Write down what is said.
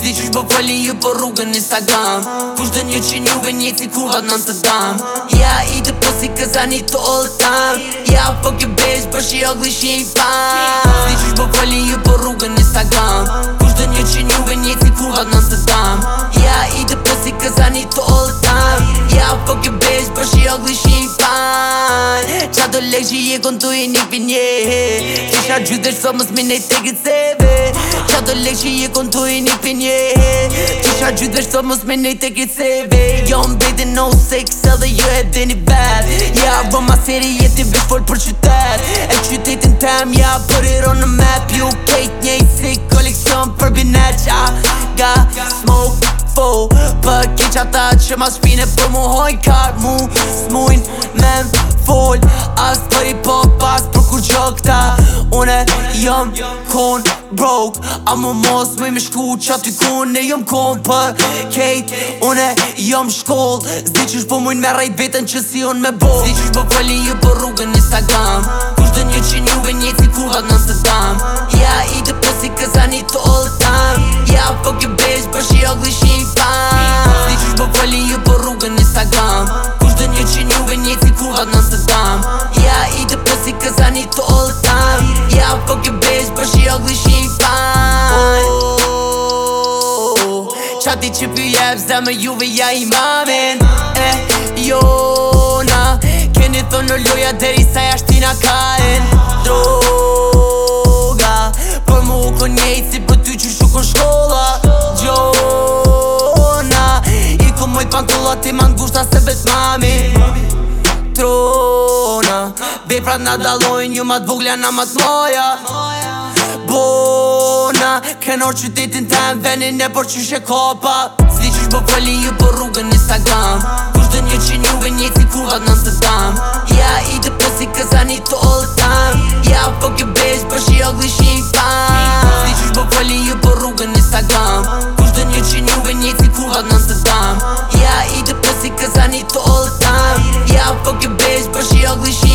Sli qysh po pëllin ju po rrugën një sagam Kusht dë një që dam Ja i të posi këza një të all time Ja po kjo bitch për po shi ogli po pëllin ju po rrugën një sagam Kusht dë dam Ja i të posi këza një të all time Ja po kjo bitch për po Qatë do lekë që i e këntu i një pinje Qisha gjyth dhe shëtë, mësë min e te këtëseve Qatë do lekë që i e këntu i një pinje Qisha gjyth dhe shëtë, mësë min e te këtëseve Jo më bejti no sex, edhe ju jo edhe një bet Ja, vëma seri jeti vishë folë për qytet E qytetin tem, ja, për ironë në map Ju kejt njejt si koleksion për binet Qa, ga, smoke, fo po, Për ke qata që mas shpine për po mu hojnë kar Mu smuin me në folë past Për i po past për kur gjë këta Une jëm kon broke A më mos me më shku që aty kun Ne jëm kon për kejt Une jëm shkoll Zdi që po mujnë me rej vetën që si unë me bo Zdi që shpo ju për rrugën Instagram Kusht dë një që një uve një si ku hëtë në së dam Ja i të posi këzani të all the time Ja fuck po your bitch për po shi ugly shi pa Zdi që shpo pëllin ju për rrugën Instagram all the time Yeah, I fuck your bitch, but she ugly, she ain't fine oh, Qati që pi jebs, dhe me juve ja i mamin Eh, jo, na Keni thonë në loja, deri sa jashti na kaen Droga Por mu u kon si për ty që shukon shkolla Gjona, I ku mojt pankolla, ti man gushta se bet mamin Mami veprat na dalojnë Ju ma t'vuglja na ma t'moja Bona, kenor qytetin tem Venin e por qyshe kopa Si qysh po fali ju po rrugën një sagam Kushtë dë një që njuve një si kurvat në të dam Ja i të posi këza një të all the time Ja fuck po you bitch, për po shi ogli shi i fan Si po fali ju po rrugën një sagam Kushtë dë një që njuve një si kurvat në të dam Ja i të posi këza një të all the Ja fuck po you bitch, për shi ogli shi i